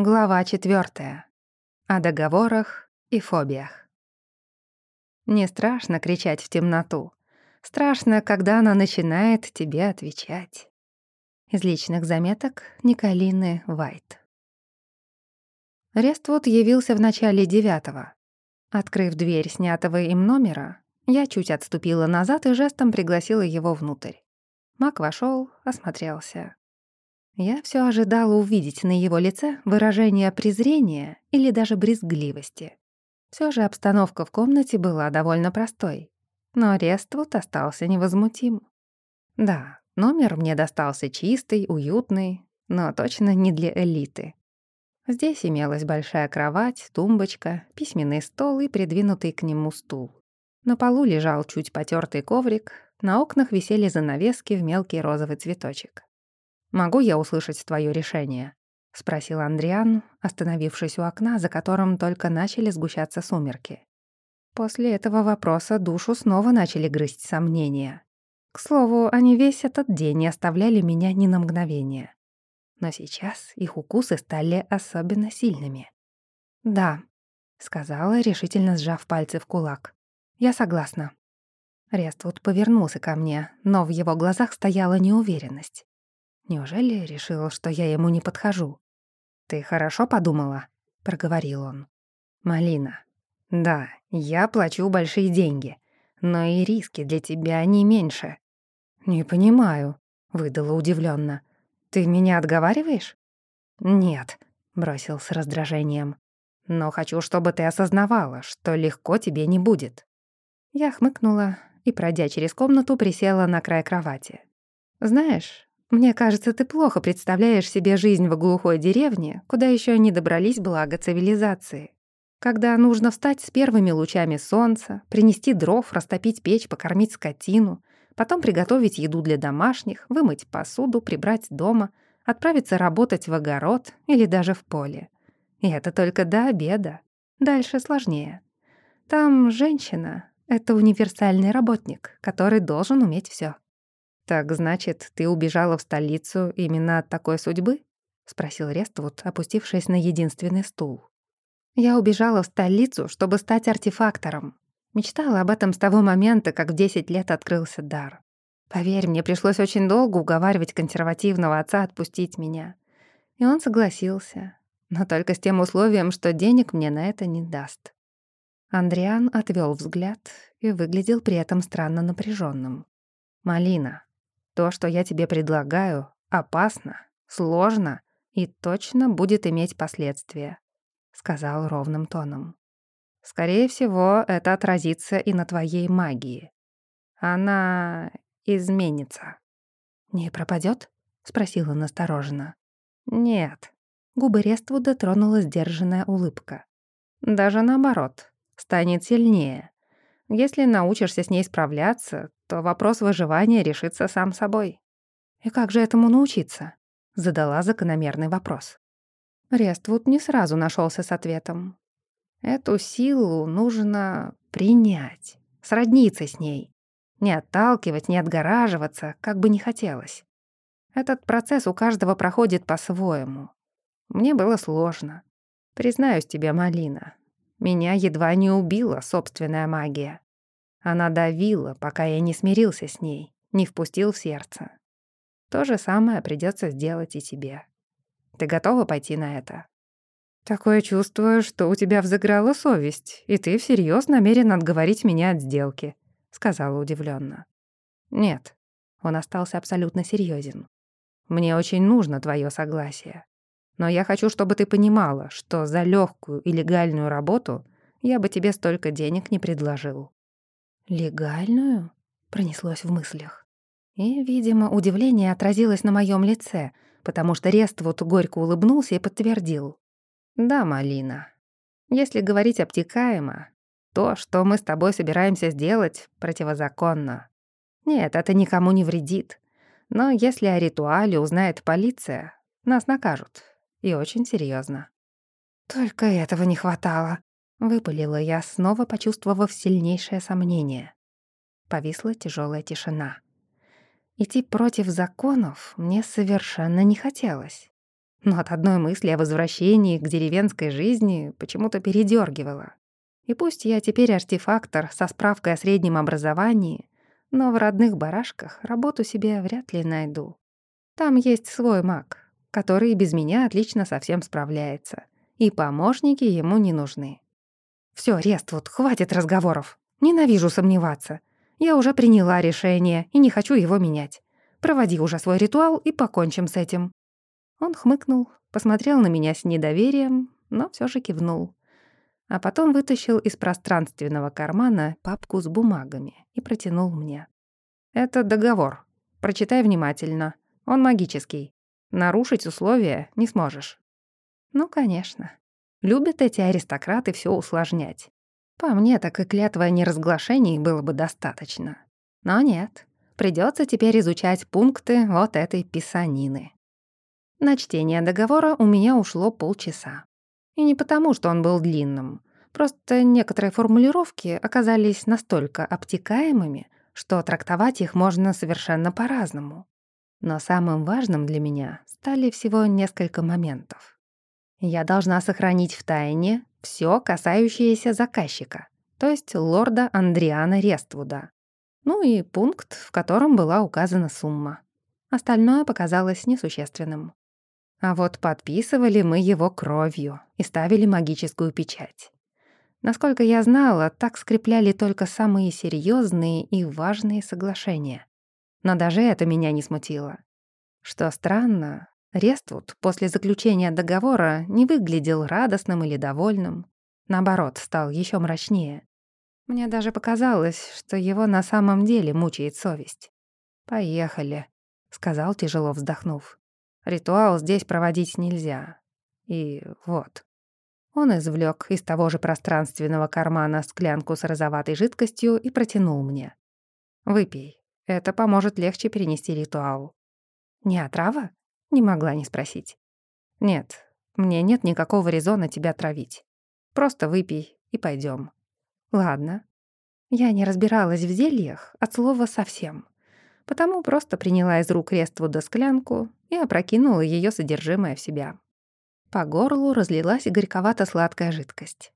Глава четвертая. О договорах и фобиях. Не страшно кричать в темноту. Страшно, когда она начинает тебе отвечать. Из личных заметок Николины Вайт. Рествуд явился в начале девятого. Открыв дверь снятого им номера, я чуть отступила назад и жестом пригласила его внутрь. Мак вошел, осмотрелся. Я все ожидала увидеть на его лице выражение презрения или даже брезгливости. Все же обстановка в комнате была довольно простой, но Рествуд остался невозмутим. Да, номер мне достался чистый, уютный, но точно не для элиты. Здесь имелась большая кровать, тумбочка, письменный стол и придвинутый к нему стул. На полу лежал чуть потертый коврик, на окнах висели занавески в мелкий розовый цветочек. «Могу я услышать твое решение?» — спросил Андриан, остановившись у окна, за которым только начали сгущаться сумерки. После этого вопроса душу снова начали грызть сомнения. К слову, они весь этот день не оставляли меня ни на мгновение. Но сейчас их укусы стали особенно сильными. «Да», — сказала, решительно сжав пальцы в кулак. «Я согласна». Рествуд повернулся ко мне, но в его глазах стояла неуверенность. Неужели решил, что я ему не подхожу? «Ты хорошо подумала?» — проговорил он. «Малина, да, я плачу большие деньги, но и риски для тебя не меньше». «Не понимаю», — выдала удивленно. «Ты меня отговариваешь?» «Нет», — бросил с раздражением. «Но хочу, чтобы ты осознавала, что легко тебе не будет». Я хмыкнула и, пройдя через комнату, присела на край кровати. «Знаешь, мне кажется, ты плохо представляешь себе жизнь в глухой деревне, куда еще не добрались блага цивилизации. Когда нужно встать с первыми лучами солнца, принести дров, растопить печь, покормить скотину, потом приготовить еду для домашних, вымыть посуду, прибрать дома, отправиться работать в огород или даже в поле. И это только до обеда. Дальше сложнее. Там женщина — это универсальный работник, который должен уметь все. «Так значит, ты убежала в столицу именно от такой судьбы?» — спросил Рествуд, опустившись на единственный стул. «Я убежала в столицу, чтобы стать артефактором. Мечтала об этом с того момента, как в 10 лет открылся дар. Поверь, мне пришлось очень долго уговаривать консервативного отца отпустить меня. И он согласился, но только с тем условием, что денег мне на это не даст». Андриан отвел взгляд и выглядел при этом странно напряженным. «Малина, то, что я тебе предлагаю, опасно, сложно и точно будет иметь последствия», — сказал ровным тоном. «Скорее всего, это отразится и на твоей магии. Она изменится». «Не пропадет? спросила настороженно. «Нет». Губы Рествуда тронула сдержанная улыбка. «Даже наоборот, станет сильнее. Если научишься с ней справляться, то вопрос выживания решится сам собой. «И как же этому научиться?» — задала закономерный вопрос. Рествуд не сразу нашелся с ответом. «Эту силу нужно принять, сродниться с ней, не отталкивать, не отгораживаться, как бы не хотелось. Этот процесс у каждого проходит по-своему. Мне было сложно. Признаюсь тебе, Малина, меня едва не убила собственная магия. Она давила, пока я не смирился с ней, не впустил в сердце. То же самое придется сделать и тебе. Ты готова пойти на это? Такое чувство, что у тебя взыграла совесть, и ты всерьез намерен отговорить меня от сделки, сказала удивленно. Нет, он остался абсолютно серьезен. Мне очень нужно твое согласие. Но я хочу, чтобы ты понимала, что за легкую и легальную работу я бы тебе столько денег не предложил». «Легальную?» — пронеслось в мыслях. И, видимо, удивление отразилось на моем лице, потому что Рествуд горько улыбнулся и подтвердил. «Да, Малина, если говорить обтекаемо, то, что мы с тобой собираемся сделать, противозаконно. Нет, это никому не вредит. Но если о ритуале узнает полиция, нас накажут, и очень серьезно. «Только этого не хватало», — выпалила я, снова почувствовав сильнейшее сомнение. Повисла тяжелая тишина. Идти против законов мне совершенно не хотелось. но от одной мысли о возвращении к деревенской жизни почему-то передёргивало. И пусть я теперь артефактор со справкой о среднем образовании, но в родных барашках работу себе вряд ли найду. Там есть свой маг, который без меня отлично со всем справляется, и помощники ему не нужны. Всё, Рествуд, хватит разговоров. Ненавижу сомневаться. Я уже приняла решение и не хочу его менять. Проводи уже свой ритуал и покончим с этим». Он хмыкнул, посмотрел на меня с недоверием, но всё же кивнул. А потом вытащил из пространственного кармана папку с бумагами и протянул мне. «Это договор. Прочитай внимательно. Он магический. Нарушить условия не сможешь». «Ну, конечно. Любят эти аристократы всё усложнять. По мне, так и клятва о неразглашении было бы достаточно. Но нет, придётся теперь изучать пункты вот этой писанины. На чтение договора у меня ушло полчаса. И не потому, что он был длинным. Просто некоторые формулировки оказались настолько обтекаемыми, что трактовать их можно совершенно по-разному. Но самым важным для меня стали всего несколько моментов. Я должна сохранить в тайне все касающееся заказчика, то есть лорда Андриана Рествуда. Ну и пункт, в котором была указана сумма. Остальное показалось несущественным. А вот подписывали мы его кровью и ставили магическую печать. Насколько я знала, так скрепляли только самые серьезные и важные соглашения. Но даже это меня не смутило. Что странно, Рествуд после заключения договора не выглядел радостным или довольным. Наоборот, стал еще мрачнее. Мне даже показалось, что его на самом деле мучает совесть. «Поехали», — сказал, тяжело вздохнув. Ритуал здесь проводить нельзя. И вот. Он извлек из того же пространственного кармана склянку с розоватой жидкостью и протянул мне. «Выпей. Это поможет легче перенести ритуал». «Не отрава?» — не могла не спросить. «Нет, мне нет никакого резона тебя травить. Просто выпей и пойдем. «Ладно». Я не разбиралась в зельях от слова совсем потому просто приняла из рук Рествуда склянку и опрокинула ее содержимое в себя. По горлу разлилась горьковато-сладкая жидкость.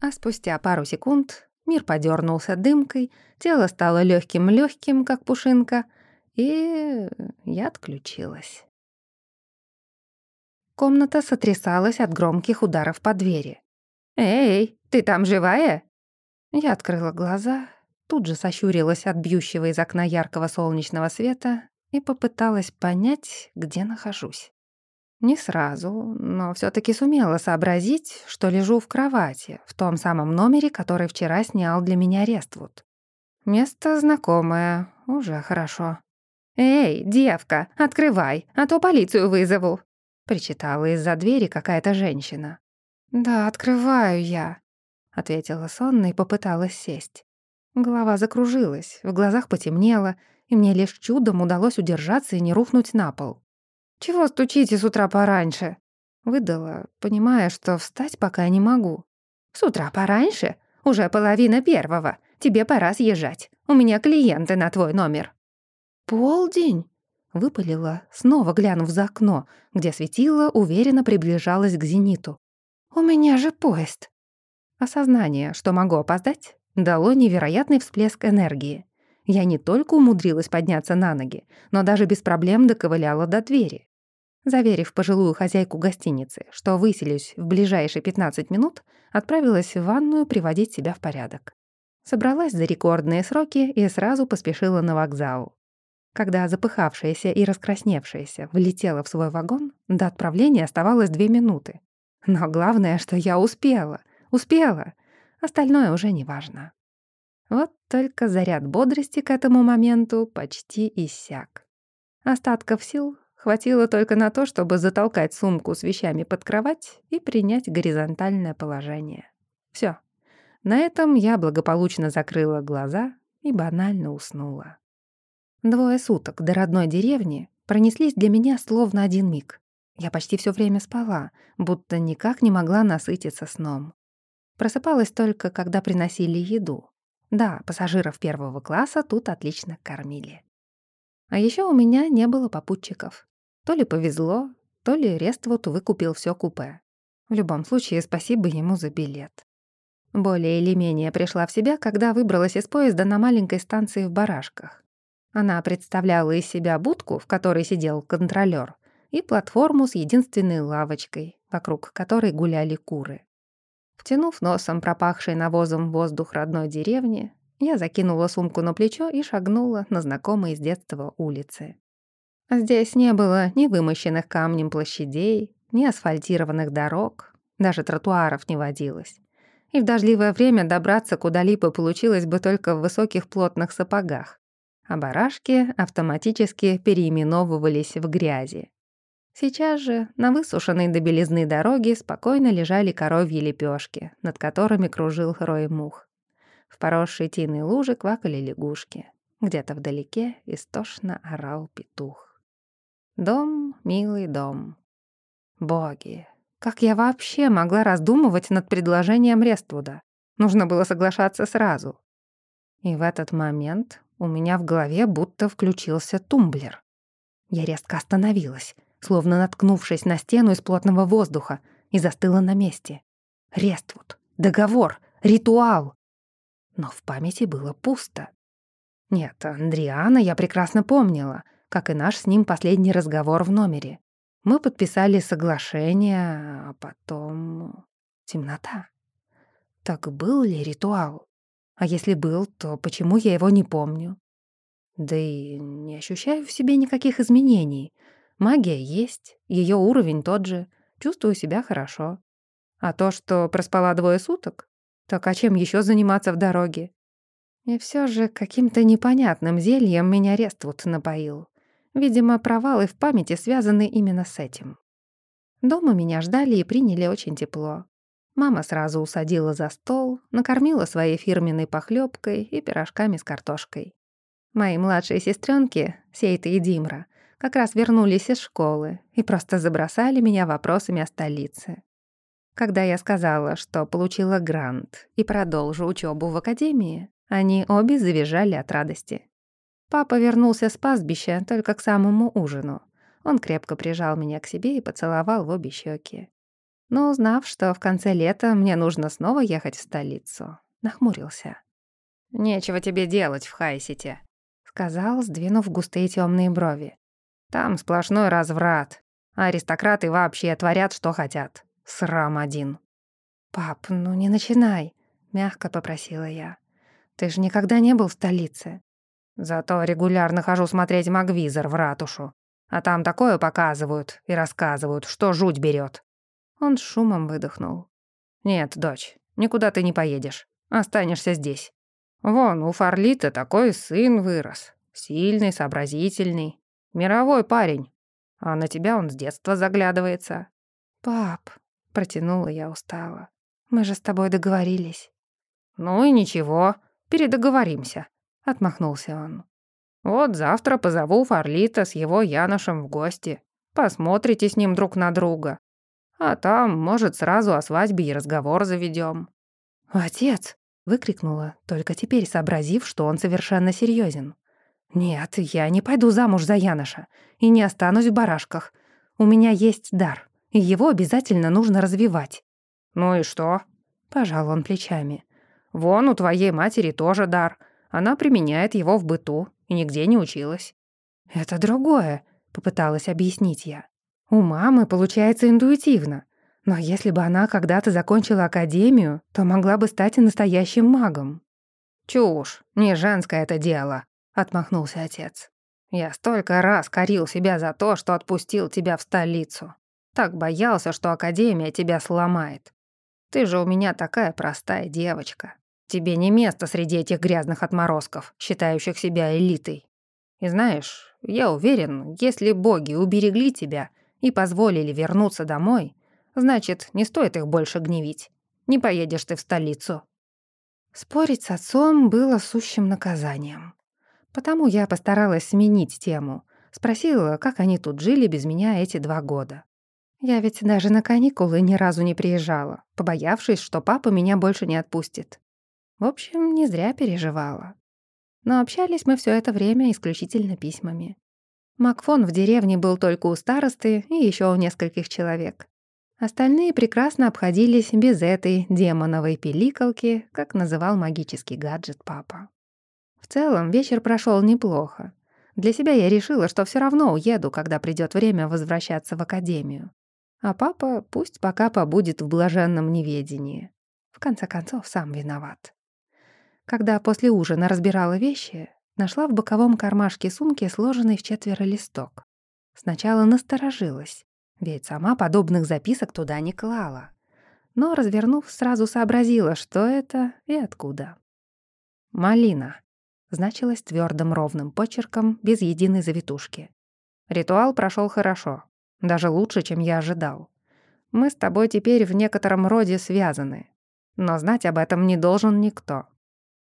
А спустя пару секунд мир подернулся дымкой, тело стало легким легким как пушинка, и я отключилась. Комната сотрясалась от громких ударов по двери. «Эй, ты там живая?» Я открыла глаза тут же сощурилась от бьющего из окна яркого солнечного света и попыталась понять, где нахожусь. Не сразу, но все таки сумела сообразить, что лежу в кровати, в том самом номере, который вчера снял для меня Рествуд. Место знакомое, уже хорошо. «Эй, девка, открывай, а то полицию вызову!» — причитала из-за двери какая-то женщина. «Да, открываю я», — ответила сонно и попыталась сесть. Голова закружилась, в глазах потемнело, и мне лишь чудом удалось удержаться и не рухнуть на пол. «Чего стучите с утра пораньше?» Выдала, понимая, что встать пока не могу. «С утра пораньше? Уже половина первого. Тебе пора съезжать. У меня клиенты на твой номер». «Полдень?» — выпалила, снова глянув за окно, где светило уверенно приближалось к зениту. «У меня же поезд». Осознание, что могу опоздать, дало невероятный всплеск энергии. Я не только умудрилась подняться на ноги, но даже без проблем доковыляла до двери. Заверив пожилую хозяйку гостиницы, что выселюсь в ближайшие 15 минут, отправилась в ванную приводить себя в порядок. Собралась за рекордные сроки и сразу поспешила на вокзал. Когда запыхавшаяся и раскрасневшаяся влетела в свой вагон, до отправления оставалось две минуты. Но главное, что я успела. Успела. Остальное уже не важно. Вот только заряд бодрости к этому моменту почти иссяк. Остатков сил хватило только на то, чтобы затолкать сумку с вещами под кровать и принять горизонтальное положение. Все. На этом я благополучно закрыла глаза и банально уснула. Двое суток до родной деревни пронеслись для меня словно один миг. Я почти все время спала, будто никак не могла насытиться сном. Просыпалась только, когда приносили еду. Да, пассажиров первого класса тут отлично кормили. А еще у меня не было попутчиков. То ли повезло, то ли Рествуд выкупил все купе. В любом случае, спасибо ему за билет. Более или менее пришла в себя, когда выбралась из поезда на маленькой станции в Барашках. Она представляла из себя будку, в которой сидел контролёр, и платформу с единственной лавочкой, вокруг которой гуляли куры. Втянув носом пропахший навозом воздух родной деревни, я закинула сумку на плечо и шагнула на знакомые с детства улицы. Здесь не было ни вымощенных камнем площадей, ни асфальтированных дорог, даже тротуаров не водилось. И в дождливое время добраться куда-либо получилось бы только в высоких плотных сапогах, а барашки автоматически переименовывались в грязи. Сейчас же на высушенной до белизны дороге спокойно лежали коровьи лепешки, над которыми кружил рой мух. В поросшей тиной луже квакали лягушки. Где-то вдалеке истошно орал петух. Дом, милый дом. Боги, как я вообще могла раздумывать над предложением Рествуда? Нужно было соглашаться сразу. И в этот момент у меня в голове будто включился тумблер. Я резко остановилась, словно наткнувшись на стену из плотного воздуха, и застыла на месте. Рествуд, договор, ритуал. Но в памяти было пусто. Нет, Андриана я прекрасно помнила, как и наш с ним последний разговор в номере. Мы подписали соглашение, а потом... темнота. Так был ли ритуал? А если был, то почему я его не помню? Да и не ощущаю в себе никаких изменений — Магия есть, ее уровень тот же, чувствую себя хорошо. А то, что проспала двое суток, так а чем еще заниматься в дороге? И все же каким-то непонятным зельем меня Рествуд напоил. Видимо, провалы в памяти связаны именно с этим. Дома меня ждали и приняли очень тепло. Мама сразу усадила за стол, накормила своей фирменной похлебкой и пирожками с картошкой. Мои младшие сестренки, Сейта и Димра, как раз вернулись из школы и просто забросали меня вопросами о столице. Когда я сказала, что получила грант и продолжу учебу в академии, они обе завизжали от радости. Папа вернулся с пастбища только к самому ужину. Он крепко прижал меня к себе и поцеловал в обе щеки. Но узнав, что в конце лета мне нужно снова ехать в столицу, нахмурился. «Нечего тебе делать в Хайсите», — сказал, сдвинув густые темные брови. Там сплошной разврат. Аристократы вообще творят, что хотят. Срам один. «Пап, ну не начинай», — мягко попросила я. «Ты же никогда не был в столице». «Зато регулярно хожу смотреть Магвизор в ратушу. А там такое показывают и рассказывают, что жуть берет. Он шумом выдохнул. «Нет, дочь, никуда ты не поедешь. Останешься здесь. Вон, у Фарлита такой сын вырос. Сильный, сообразительный. Мировой парень. А на тебя он с детства заглядывается. Пап, протянула я устало. Мы же с тобой договорились. Ну и ничего, передоговоримся, отмахнулся он. Вот завтра позову Фарлита с его Яношем в гости. Посмотрите с ним друг на друга. А там, может, сразу о свадьбе и разговор заведем. «Отец!» — выкрикнула, только теперь сообразив, что он совершенно серьезен. «Нет, я не пойду замуж за Яноша и не останусь в барашках. У меня есть дар, и его обязательно нужно развивать». «Ну и что?» — пожал он плечами. «Вон у твоей матери тоже дар. Она применяет его в быту и нигде не училась». «Это другое», — попыталась объяснить я. «У мамы получается интуитивно. Но если бы она когда-то закончила академию, то могла бы стать настоящим магом». «Чушь, не женское это дело», отмахнулся отец. Я столько раз корил себя за то, что отпустил тебя в столицу. Так боялся, что академия тебя сломает. Ты же у меня такая простая девочка. Тебе не место среди этих грязных отморозков, считающих себя элитой. И знаешь, я уверен, если боги уберегли тебя и позволили вернуться домой, значит, не стоит их больше гневить. Не поедешь ты в столицу. Спорить с отцом было сущим наказанием. Потому я постаралась сменить тему. Спросила, как они тут жили без меня эти два года. Я ведь даже на каникулы ни разу не приезжала, побоявшись, что папа меня больше не отпустит. В общем, не зря переживала. Но общались мы все это время исключительно письмами. Макфон в деревне был только у старосты и еще у нескольких человек. Остальные прекрасно обходились без этой демоновой пиликалки, как называл магический гаджет папа. В целом вечер прошел неплохо. Для себя я решила, что все равно уеду, когда придет время возвращаться в академию. А папа пусть пока побудет в блаженном неведении. В конце концов, сам виноват. Когда после ужина разбирала вещи, нашла в боковом кармашке сумки сложенный в четверо листок. Сначала насторожилась, ведь сама подобных записок туда не клала. Но, развернув, сразу сообразила, что это и откуда. «Малина», — значилось твердым ровным почерком, без единой завитушки. «Ритуал прошел хорошо, даже лучше, чем я ожидал. Мы с тобой теперь в некотором роде связаны, но знать об этом не должен никто.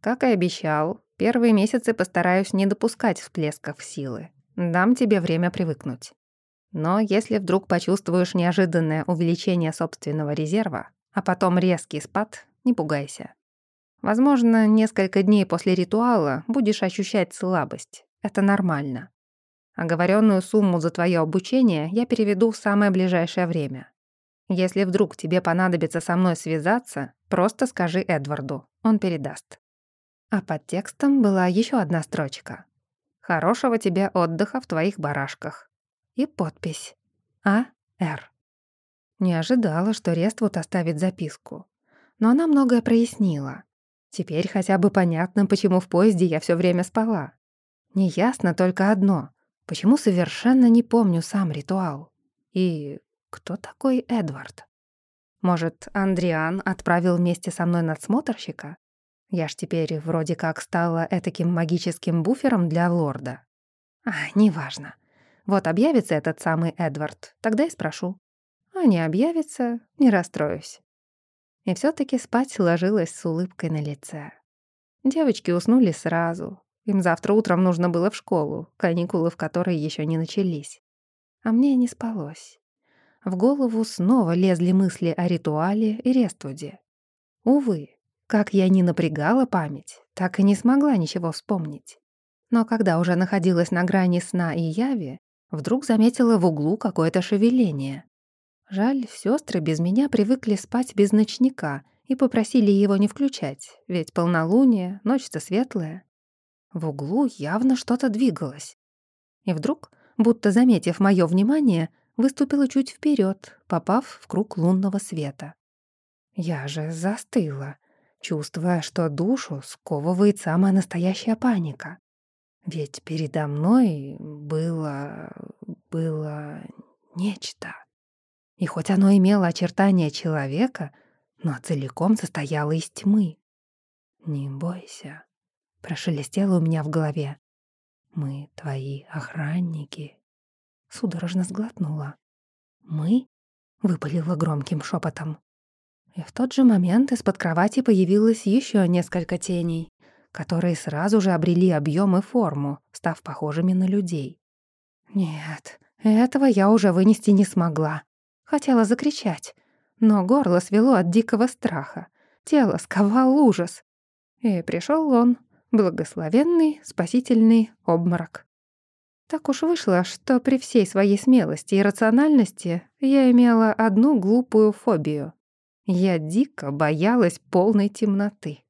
Как и обещал, первые месяцы постараюсь не допускать всплесков силы. Дам тебе время привыкнуть. Но если вдруг почувствуешь неожиданное увеличение собственного резерва, а потом резкий спад, не пугайся. Возможно, несколько дней после ритуала будешь ощущать слабость. Это нормально. Оговоренную сумму за твое обучение я переведу в самое ближайшее время. Если вдруг тебе понадобится со мной связаться, просто скажи Эдварду, он передаст. А под текстом была еще одна строчка. «Хорошего тебе отдыха в твоих барашках и подпись А.Р. Не ожидала, что Рествуд оставит записку. Но она многое прояснила. Теперь хотя бы понятно, почему в поезде я все время спала. Неясно только одно. Почему совершенно не помню сам ритуал? И кто такой Эдвард? Может, Андриан отправил вместе со мной надсмотрщика? Я ж теперь вроде как стала этаким магическим буфером для лорда. А, неважно. Вот объявится этот самый Эдвард, тогда и спрошу. А не объявится, не расстроюсь. И все таки спать ложилась с улыбкой на лице. Девочки уснули сразу. Им завтра утром нужно было в школу, каникулы в которой еще не начались. А мне не спалось. В голову снова лезли мысли о ритуале и Рествуде. Увы, как я ни напрягала память, так и не смогла ничего вспомнить. Но когда уже находилась на грани сна и яви, Вдруг заметила в углу какое-то шевеление. Жаль, сестры без меня привыкли спать без ночника и попросили его не включать, ведь полнолуние, ночь-то светлая. В углу явно что-то двигалось. И вдруг, будто заметив мое внимание, выступила чуть вперед, попав в круг лунного света. Я же застыла, чувствуя, что душу сковывает самая настоящая паника. Ведь передо мной было... было нечто. И хоть оно имело очертания человека, но целиком состояло из тьмы. «Не бойся», — прошелестело у меня в голове. «Мы твои охранники». Судорожно сглотнула. «Мы?» — выпалила громким шепотом. И в тот же момент из-под кровати появилось еще несколько теней которые сразу же обрели объем и форму, став похожими на людей. Нет, этого я уже вынести не смогла. Хотела закричать, но горло свело от дикого страха. Тело сковал ужас. И пришел он, благословенный, спасительный обморок. Так уж вышло, что при всей своей смелости и рациональности я имела одну глупую фобию. Я дико боялась полной темноты.